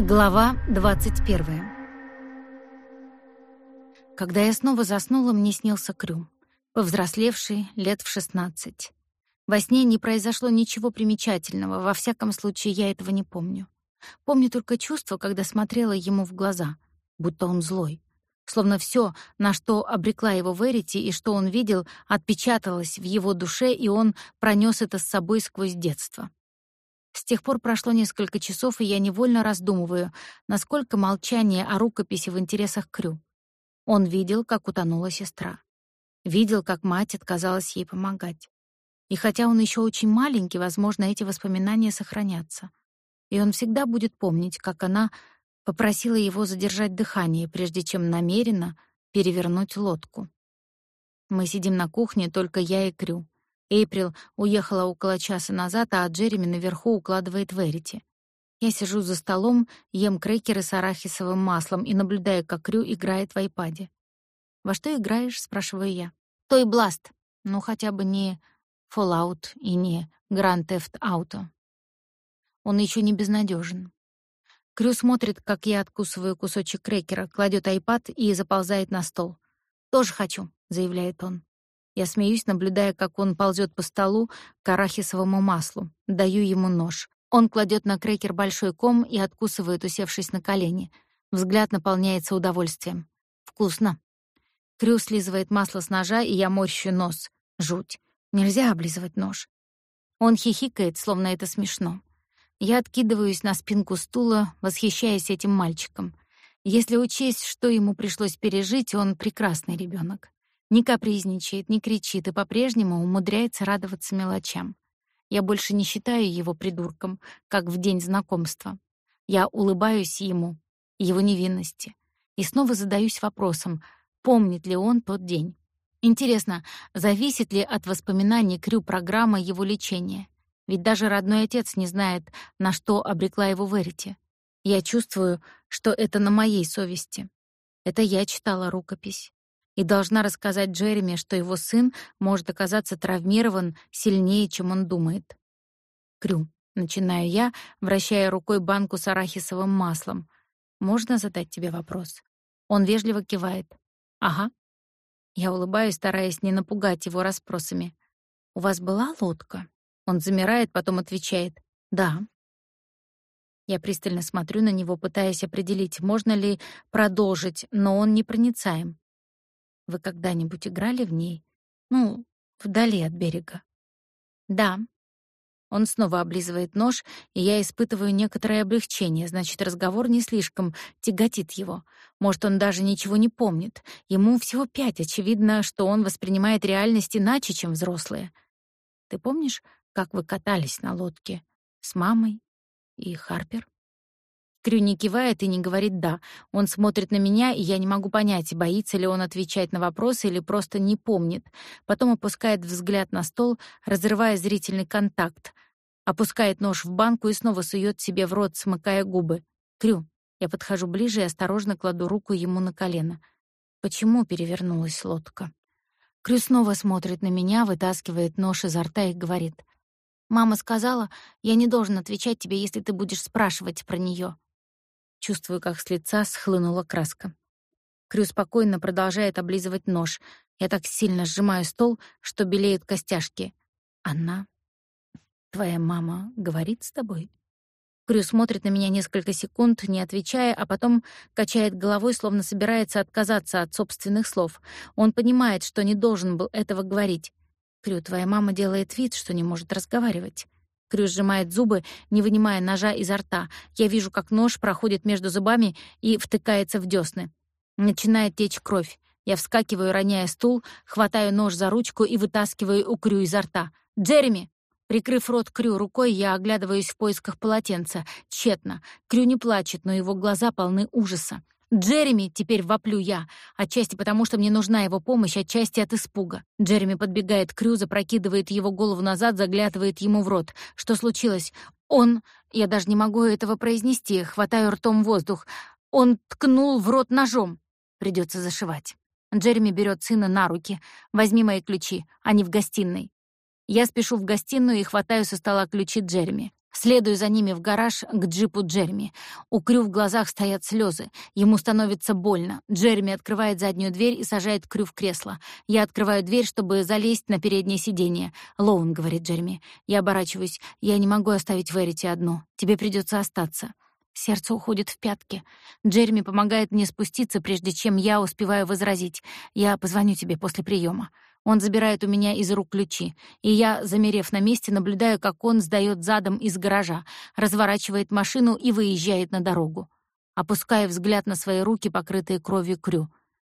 Глава 21. Когда я снова заснула, мне снился Крю, повзрослевший, лет в 16. Во сне не произошло ничего примечательного, во всяком случае, я этого не помню. Помню только чувство, когда смотрела ему в глаза, будто он злой. Словно все, на что обрекла его Верити и что он видел, отпечаталось в его душе, и он пронес это с собой сквозь детство. С тех пор прошло несколько часов, и я невольно раздумываю, насколько молчание о рукописи в интересах Крю. Он видел, как утонула сестра. Видел, как мать отказалась ей помогать. И хотя он еще очень маленький, возможно, эти воспоминания сохранятся. И он всегда будет помнить, как она попросила его задержать дыхание, прежде чем намеренно перевернуть лодку. Мы сидим на кухне, только я и Крю. Эйприл уехала около часа назад, а Джереми наверху укладывает Верити. Я сижу за столом, ем крекеры с арахисовым маслом и наблюдаю, как Крю играет в айпаде. «Во что играешь?» — спрашиваю я. «Той Бласт». Ну, хотя бы не Fallout и не Grand Theft Auto. Он еще не безнадежен. Крю смотрит, как я откусываю кусочек крекера, кладет айпад и заползает на стол. «Тоже хочу», — заявляет он. Я смеюсь, наблюдая, как он ползет по столу к арахисовому маслу. Даю ему нож. Он кладет на крекер большой ком и откусывает, усевшись на колени. Взгляд наполняется удовольствием. Вкусно. Крю слизывает масло с ножа, и я морщу нос. Жуть. Нельзя облизывать нож. Он хихикает, словно это смешно. Я откидываюсь на спинку стула, восхищаясь этим мальчиком. Если учесть, что ему пришлось пережить, он прекрасный ребенок не капризничает, не кричит и по-прежнему умудряется радоваться мелочам. Я больше не считаю его придурком, как в день знакомства. Я улыбаюсь ему, его невинности, и снова задаюсь вопросом, помнит ли он тот день. Интересно, зависит ли от воспоминаний Крю программа его лечения? Ведь даже родной отец не знает, на что обрекла его Верити. Я чувствую, что это на моей совести. Это я читала рукопись и должна рассказать Джереми, что его сын может оказаться травмирован сильнее, чем он думает. Крю, начинаю я, вращая рукой банку с арахисовым маслом. Можно задать тебе вопрос? Он вежливо кивает. Ага. Я улыбаюсь, стараясь не напугать его расспросами. У вас была лодка? Он замирает, потом отвечает: "Да". Я пристально смотрю на него, пытаясь определить, можно ли продолжить, но он не проницаем. Вы когда-нибудь играли в ней? Ну, вдали от берега. Да. Он снова облизывает нож, и я испытываю некоторое облегчение, значит, разговор не слишком тяготит его. Может, он даже ничего не помнит. Ему всего пять, очевидно, что он воспринимает реальность иначе, чем взрослые. Ты помнишь, как вы катались на лодке с мамой и Харпер? Крю не кивает и не говорит «да». Он смотрит на меня, и я не могу понять, боится ли он отвечать на вопросы или просто не помнит. Потом опускает взгляд на стол, разрывая зрительный контакт. Опускает нож в банку и снова сует себе в рот, смыкая губы. «Крю». Я подхожу ближе и осторожно кладу руку ему на колено. Почему перевернулась лодка? Крю снова смотрит на меня, вытаскивает нож изо рта и говорит. «Мама сказала, я не должен отвечать тебе, если ты будешь спрашивать про нее. Чувствую, как с лица схлынула краска. Крю спокойно продолжает облизывать нож. Я так сильно сжимаю стол, что белеют костяшки. Она... Твоя мама говорит с тобой? Крю смотрит на меня несколько секунд, не отвечая, а потом качает головой, словно собирается отказаться от собственных слов. Он понимает, что не должен был этого говорить. Крю, твоя мама делает вид, что не может разговаривать. Крю сжимает зубы, не вынимая ножа изо рта. Я вижу, как нож проходит между зубами и втыкается в десны. Начинает течь кровь. Я вскакиваю, роняя стул, хватаю нож за ручку и вытаскиваю у Крю изо рта. «Джереми!» Прикрыв рот Крю рукой, я оглядываюсь в поисках полотенца. Тщетно. Крю не плачет, но его глаза полны ужаса. «Джереми!» — теперь воплю я. Отчасти потому, что мне нужна его помощь, отчасти от испуга. Джереми подбегает к Крю, запрокидывает его голову назад, заглядывает ему в рот. Что случилось? Он... Я даже не могу этого произнести, хватаю ртом воздух. Он ткнул в рот ножом. Придется зашивать. Джереми берет сына на руки. «Возьми мои ключи, они в гостиной». Я спешу в гостиную и хватаю со стола ключи Джереми. Следую за ними в гараж к джипу Джерми. У Крю в глазах стоят слезы. Ему становится больно. Джерми открывает заднюю дверь и сажает Крю в кресло. Я открываю дверь, чтобы залезть на переднее сиденье. «Лоун», — говорит Джерми. Я оборачиваюсь. «Я не могу оставить Верити одну. Тебе придется остаться». Сердце уходит в пятки. Джерми помогает мне спуститься, прежде чем я успеваю возразить. «Я позвоню тебе после приема. Он забирает у меня из рук ключи, и я, замерев на месте, наблюдаю, как он сдаёт задом из гаража, разворачивает машину и выезжает на дорогу. Опуская взгляд на свои руки, покрытые кровью крю.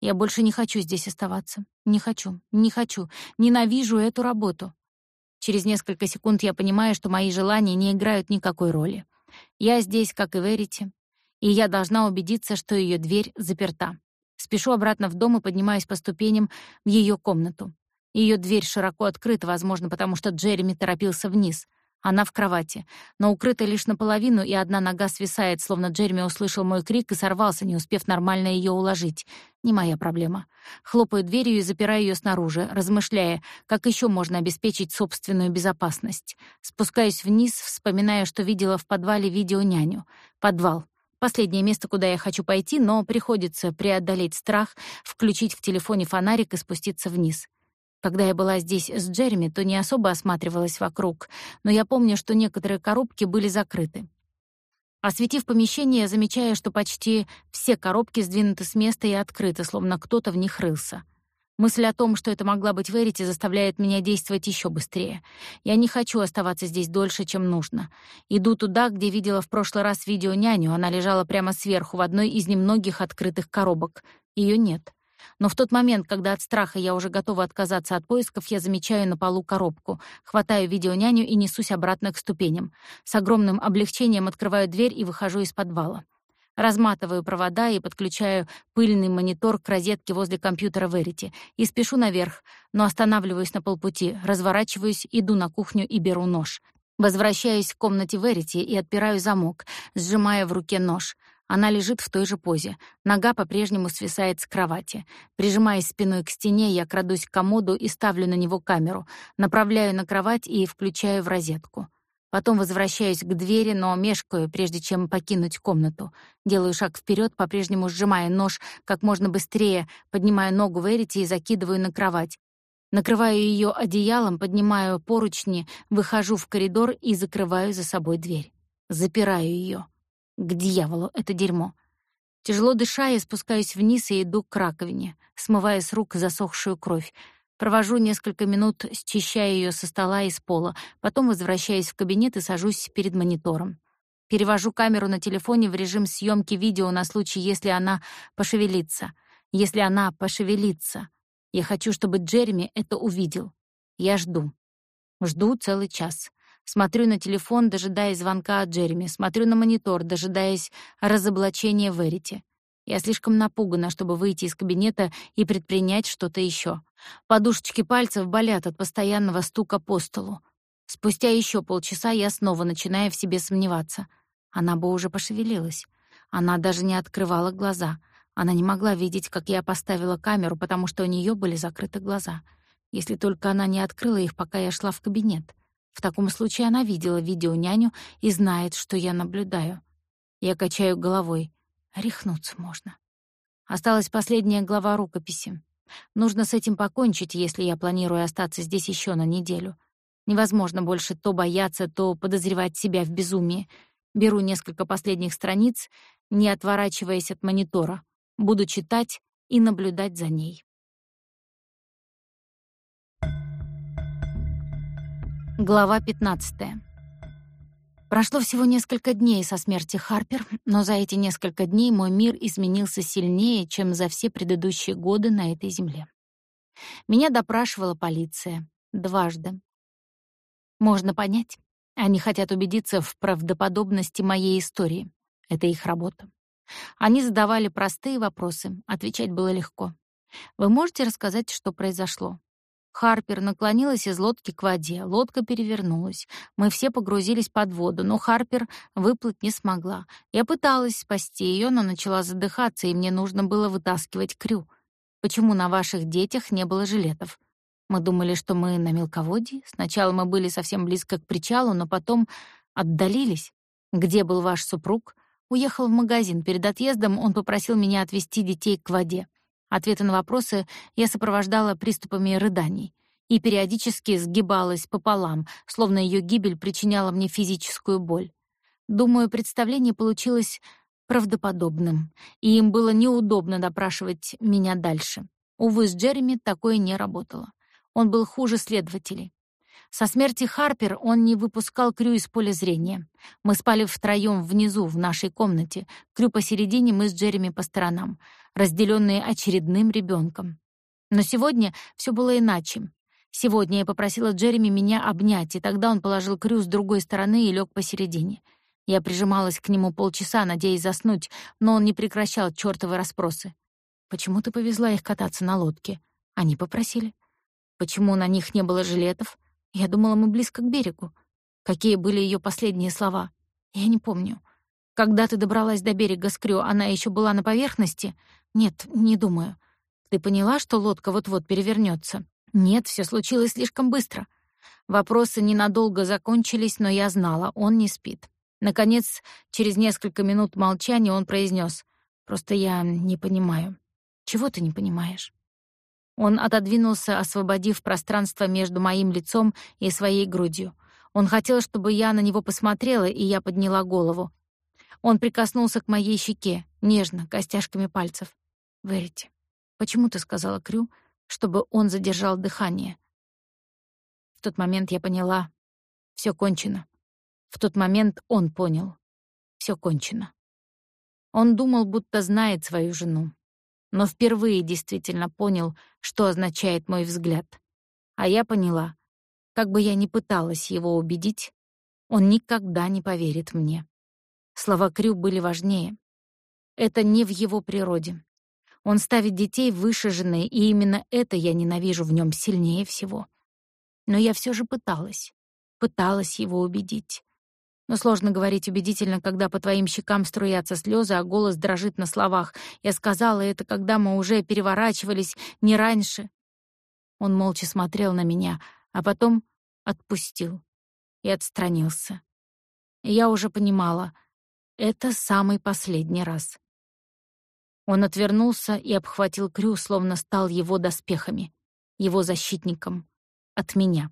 Я больше не хочу здесь оставаться. Не хочу, не хочу. Ненавижу эту работу. Через несколько секунд я понимаю, что мои желания не играют никакой роли. Я здесь, как и Верите, и я должна убедиться, что её дверь заперта. Спешу обратно в дом и поднимаюсь по ступеням в ее комнату. Ее дверь широко открыта, возможно, потому что Джереми торопился вниз. Она в кровати, но укрыта лишь наполовину, и одна нога свисает, словно Джереми услышал мой крик и сорвался, не успев нормально ее уложить. Не моя проблема. Хлопаю дверью и запираю ее снаружи, размышляя, как еще можно обеспечить собственную безопасность. Спускаюсь вниз, вспоминая, что видела в подвале видеоняню. Подвал. Последнее место, куда я хочу пойти, но приходится преодолеть страх, включить в телефоне фонарик и спуститься вниз. Когда я была здесь с Джереми, то не особо осматривалась вокруг, но я помню, что некоторые коробки были закрыты. Осветив помещение, я замечаю, что почти все коробки сдвинуты с места и открыты, словно кто-то в них рылся. Мысль о том, что это могла быть Верити, заставляет меня действовать еще быстрее. Я не хочу оставаться здесь дольше, чем нужно. Иду туда, где видела в прошлый раз видео няню. Она лежала прямо сверху в одной из немногих открытых коробок. Ее нет. Но в тот момент, когда от страха я уже готова отказаться от поисков, я замечаю на полу коробку, хватаю видеоняню и несусь обратно к ступеням. С огромным облегчением открываю дверь и выхожу из подвала. Разматываю провода и подключаю пыльный монитор к розетке возле компьютера Verity и спешу наверх, но останавливаюсь на полпути, разворачиваюсь, иду на кухню и беру нож. Возвращаюсь в комнате Verity и отпираю замок, сжимая в руке нож. Она лежит в той же позе. Нога по-прежнему свисает с кровати. Прижимаясь спиной к стене, я крадусь к комоду и ставлю на него камеру, направляю на кровать и включаю в розетку. Потом возвращаюсь к двери, но мешкаю, прежде чем покинуть комнату. Делаю шаг вперед, по-прежнему сжимая нож как можно быстрее, поднимаю ногу Верити и закидываю на кровать. Накрываю ее одеялом, поднимаю поручни, выхожу в коридор и закрываю за собой дверь. Запираю ее. К дьяволу это дерьмо. Тяжело дыша, я спускаюсь вниз и иду к раковине, смывая с рук засохшую кровь. Провожу несколько минут, счищая ее со стола и с пола, потом возвращаюсь в кабинет и сажусь перед монитором. Перевожу камеру на телефоне в режим съемки видео на случай, если она пошевелится. Если она пошевелится. Я хочу, чтобы Джереми это увидел. Я жду. Жду целый час. Смотрю на телефон, дожидаясь звонка от Джереми, смотрю на монитор, дожидаясь разоблачения Верити. Я слишком напугана, чтобы выйти из кабинета и предпринять что-то еще. Подушечки пальцев болят от постоянного стука по столу. Спустя еще полчаса я снова начинаю в себе сомневаться. Она бы уже пошевелилась. Она даже не открывала глаза. Она не могла видеть, как я поставила камеру, потому что у нее были закрыты глаза. Если только она не открыла их, пока я шла в кабинет. В таком случае она видела видео няню и знает, что я наблюдаю. Я качаю головой. Рехнуться можно. Осталась последняя глава рукописи. Нужно с этим покончить, если я планирую остаться здесь еще на неделю. Невозможно больше то бояться, то подозревать себя в безумии. Беру несколько последних страниц, не отворачиваясь от монитора. Буду читать и наблюдать за ней. Глава 15. Прошло всего несколько дней со смерти Харпер, но за эти несколько дней мой мир изменился сильнее, чем за все предыдущие годы на этой земле. Меня допрашивала полиция дважды. Можно понять, они хотят убедиться в правдоподобности моей истории. Это их работа. Они задавали простые вопросы, отвечать было легко. Вы можете рассказать, что произошло? Харпер наклонилась из лодки к воде. Лодка перевернулась. Мы все погрузились под воду, но Харпер выплыть не смогла. Я пыталась спасти ее, но начала задыхаться, и мне нужно было вытаскивать крю. Почему на ваших детях не было жилетов? Мы думали, что мы на мелководье. Сначала мы были совсем близко к причалу, но потом Отдалились? Где был ваш супруг? Уехал в магазин. Перед отъездом он попросил меня отвезти детей к воде. Ответы на вопросы я сопровождала приступами рыданий и периодически сгибалась пополам, словно ее гибель причиняла мне физическую боль. Думаю, представление получилось правдоподобным, и им было неудобно допрашивать меня дальше. Увы, с Джереми такое не работало. Он был хуже следователей. Со смерти Харпер он не выпускал Крю из поля зрения. Мы спали втроем внизу, в нашей комнате. Крю посередине, мы с Джереми по сторонам, разделенные очередным ребенком. Но сегодня все было иначе. Сегодня я попросила Джереми меня обнять, и тогда он положил Крю с другой стороны и лег посередине. Я прижималась к нему полчаса, надеясь заснуть, но он не прекращал чёртовы расспросы. «Почему ты повезла их кататься на лодке?» Они попросили. «Почему на них не было жилетов?» Я думала, мы близко к берегу. Какие были ее последние слова? Я не помню. Когда ты добралась до берега Скрю, она еще была на поверхности? Нет, не думаю. Ты поняла, что лодка вот-вот перевернется? Нет, все случилось слишком быстро. Вопросы ненадолго закончились, но я знала, он не спит. Наконец, через несколько минут молчания он произнес: "Просто я не понимаю. Чего ты не понимаешь?" Он отодвинулся, освободив пространство между моим лицом и своей грудью. Он хотел, чтобы я на него посмотрела, и я подняла голову. Он прикоснулся к моей щеке, нежно, костяшками пальцев. «Верите, почему ты сказала Крю, чтобы он задержал дыхание?» В тот момент я поняла. все кончено. В тот момент он понял. все кончено. Он думал, будто знает свою жену но впервые действительно понял, что означает мой взгляд. А я поняла, как бы я ни пыталась его убедить, он никогда не поверит мне. Слова Крю были важнее. Это не в его природе. Он ставит детей выше жены, и именно это я ненавижу в нем сильнее всего. Но я все же пыталась, пыталась его убедить. Но сложно говорить убедительно, когда по твоим щекам струятся слезы, а голос дрожит на словах. Я сказала это, когда мы уже переворачивались, не раньше. Он молча смотрел на меня, а потом отпустил и отстранился. Я уже понимала, это самый последний раз. Он отвернулся и обхватил Крю, словно стал его доспехами, его защитником от меня.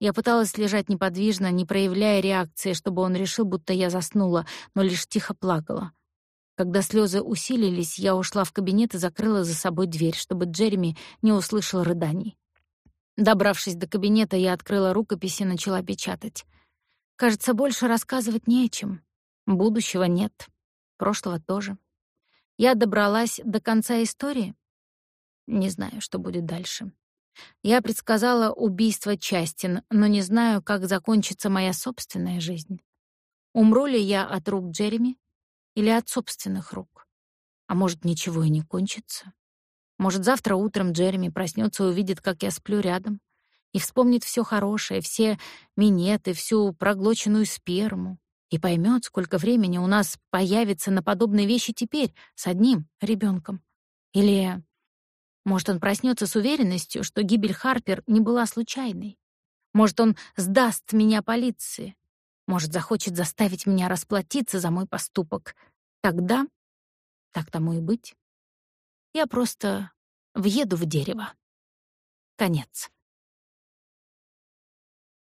Я пыталась лежать неподвижно, не проявляя реакции, чтобы он решил, будто я заснула, но лишь тихо плакала. Когда слезы усилились, я ушла в кабинет и закрыла за собой дверь, чтобы Джереми не услышал рыданий. Добравшись до кабинета, я открыла рукопись и начала печатать. Кажется, больше рассказывать не о чем. Будущего нет, прошлого тоже. Я добралась до конца истории. Не знаю, что будет дальше. Я предсказала убийство Частин, но не знаю, как закончится моя собственная жизнь. Умру ли я от рук Джереми или от собственных рук? А может, ничего и не кончится? Может, завтра утром Джереми проснется и увидит, как я сплю рядом, и вспомнит все хорошее, все минеты, всю проглоченную сперму, и поймет, сколько времени у нас появится на подобные вещи теперь с одним ребенком. Или может, он проснется с уверенностью, что гибель Харпер не была случайной. Может, он сдаст меня полиции. Может, захочет заставить меня расплатиться за мой поступок. Тогда, так тому и быть, я просто въеду в дерево. Конец.